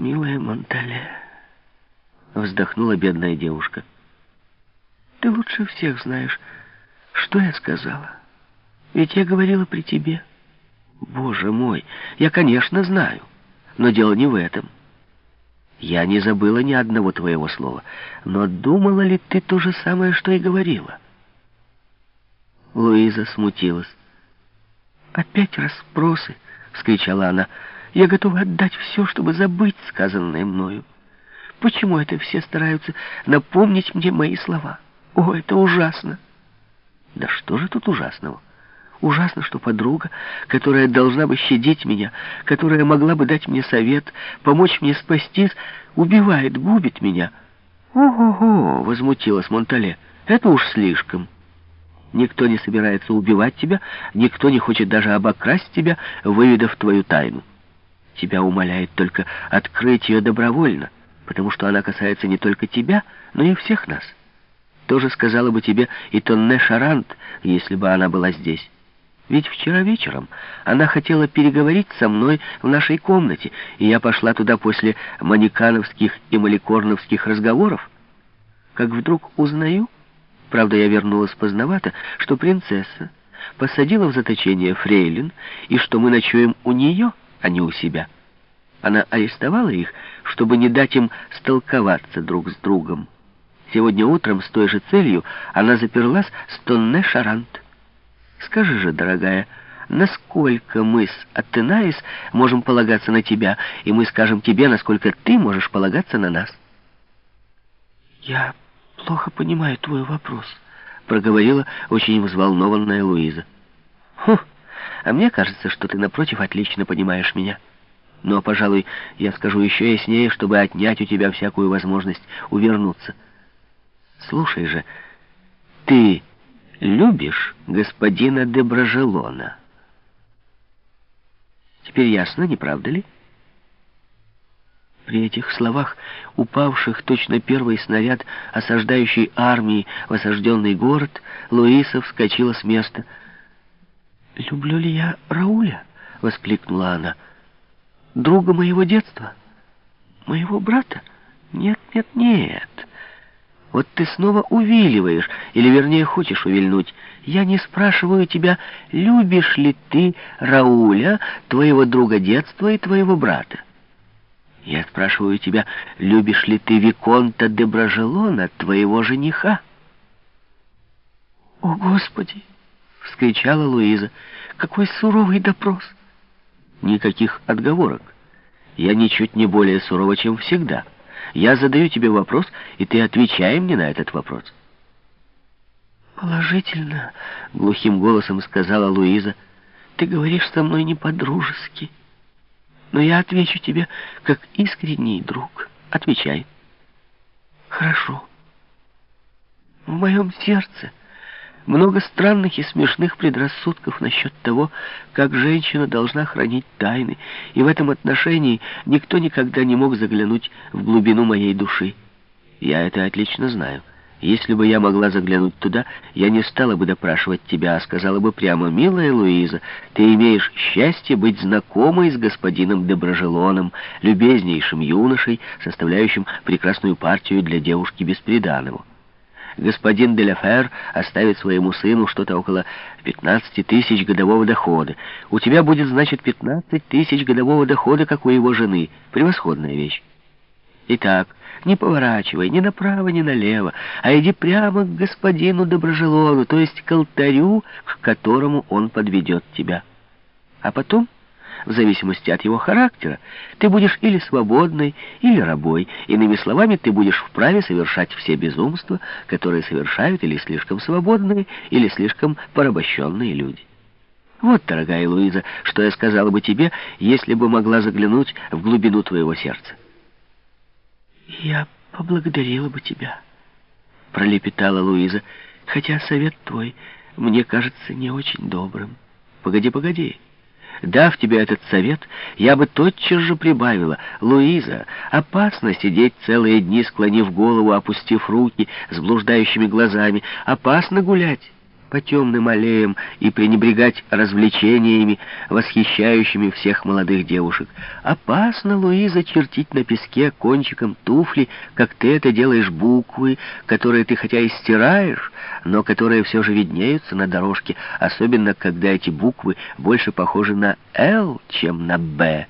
милая Монтале, вздохнула бедная девушка. Ты лучше всех знаешь, что я сказала. Ведь я говорила при тебе. Боже мой, я, конечно, знаю, но дело не в этом. Я не забыла ни одного твоего слова, но думала ли ты то же самое, что и говорила? Луиза смутилась. «Опять расспросы!» — вскричала она. «Я готова отдать все, чтобы забыть сказанное мною. Почему это все стараются напомнить мне мои слова? О, это ужасно!» «Да что же тут ужасного?» Ужасно, что подруга, которая должна бы щадить меня, которая могла бы дать мне совет, помочь мне спастись, убивает, губит меня. «Ого-го!» — возмутилась Монтале. «Это уж слишком». Никто не собирается убивать тебя, никто не хочет даже обокрасть тебя, выведав твою тайну. Тебя умоляет только открыть ее добровольно, потому что она касается не только тебя, но и всех нас. Тоже сказала бы тебе и Тонне Шарант, если бы она была здесь. Ведь вчера вечером она хотела переговорить со мной в нашей комнате, и я пошла туда после манекановских и маликорновских разговоров. Как вдруг узнаю... Правда, я вернулась поздновато, что принцесса посадила в заточение фрейлин, и что мы ночуем у нее, а не у себя. Она арестовала их, чтобы не дать им столковаться друг с другом. Сегодня утром с той же целью она заперлась с Тонне Шарант. Скажи же, дорогая, насколько мы с Атенаис можем полагаться на тебя, и мы скажем тебе, насколько ты можешь полагаться на нас? Я плохо понимаю твой вопрос», — проговорила очень взволнованная Луиза. «Хм, а мне кажется, что ты, напротив, отлично понимаешь меня. Но, пожалуй, я скажу еще яснее, чтобы отнять у тебя всякую возможность увернуться. Слушай же, ты любишь господина де Бражелона?» Теперь ясно, не правда ли?» При этих словах, упавших точно первый снаряд осаждающей армии в осажденный город, Луиса вскочила с места. «Люблю ли я Рауля?» — воскликнула она. «Друга моего детства? Моего брата? Нет, нет, нет. Вот ты снова увиливаешь, или вернее хочешь увильнуть. Я не спрашиваю тебя, любишь ли ты Рауля, твоего друга детства и твоего брата. Я спрашиваю тебя, любишь ли ты Виконта де Бражелона, твоего жениха? «О, Господи!» — вскричала Луиза. «Какой суровый допрос!» «Никаких отговорок. Я ничуть не более сурова, чем всегда. Я задаю тебе вопрос, и ты отвечай мне на этот вопрос». «Положительно», — глухим голосом сказала Луиза, — «ты говоришь со мной не по-дружески». Но я отвечу тебе, как искренний друг. Отвечай. Хорошо. В моем сердце много странных и смешных предрассудков насчет того, как женщина должна хранить тайны, и в этом отношении никто никогда не мог заглянуть в глубину моей души. Я это отлично знаю. Если бы я могла заглянуть туда, я не стала бы допрашивать тебя, а сказала бы прямо, «Милая Луиза, ты имеешь счастье быть знакомой с господином Доброжелоном, любезнейшим юношей, составляющим прекрасную партию для девушки бесприданного. Господин Деляфер оставит своему сыну что-то около 15 тысяч годового дохода. У тебя будет, значит, 15 тысяч годового дохода, как у его жены. Превосходная вещь. Итак, не поворачивай ни направо, ни налево, а иди прямо к господину Доброжелону, то есть к алтарю, к которому он подведет тебя. А потом, в зависимости от его характера, ты будешь или свободной, или рабой. Иными словами, ты будешь вправе совершать все безумства, которые совершают или слишком свободные, или слишком порабощенные люди. Вот, дорогая Луиза, что я сказала бы тебе, если бы могла заглянуть в глубину твоего сердца. «Я поблагодарила бы тебя», — пролепетала Луиза, «хотя совет твой мне кажется не очень добрым». «Погоди, погоди». Дав тебе этот совет, я бы тотчас же прибавила. Луиза, опасно сидеть целые дни, склонив голову, опустив руки, с блуждающими глазами. Опасно гулять. По темным аллеям и пренебрегать развлечениями, восхищающими всех молодых девушек. Опасно, Луиза, чертить на песке кончиком туфли, как ты это делаешь буквы, которые ты хотя и стираешь, но которые все же виднеются на дорожке, особенно когда эти буквы больше похожи на «Л», чем на «Б».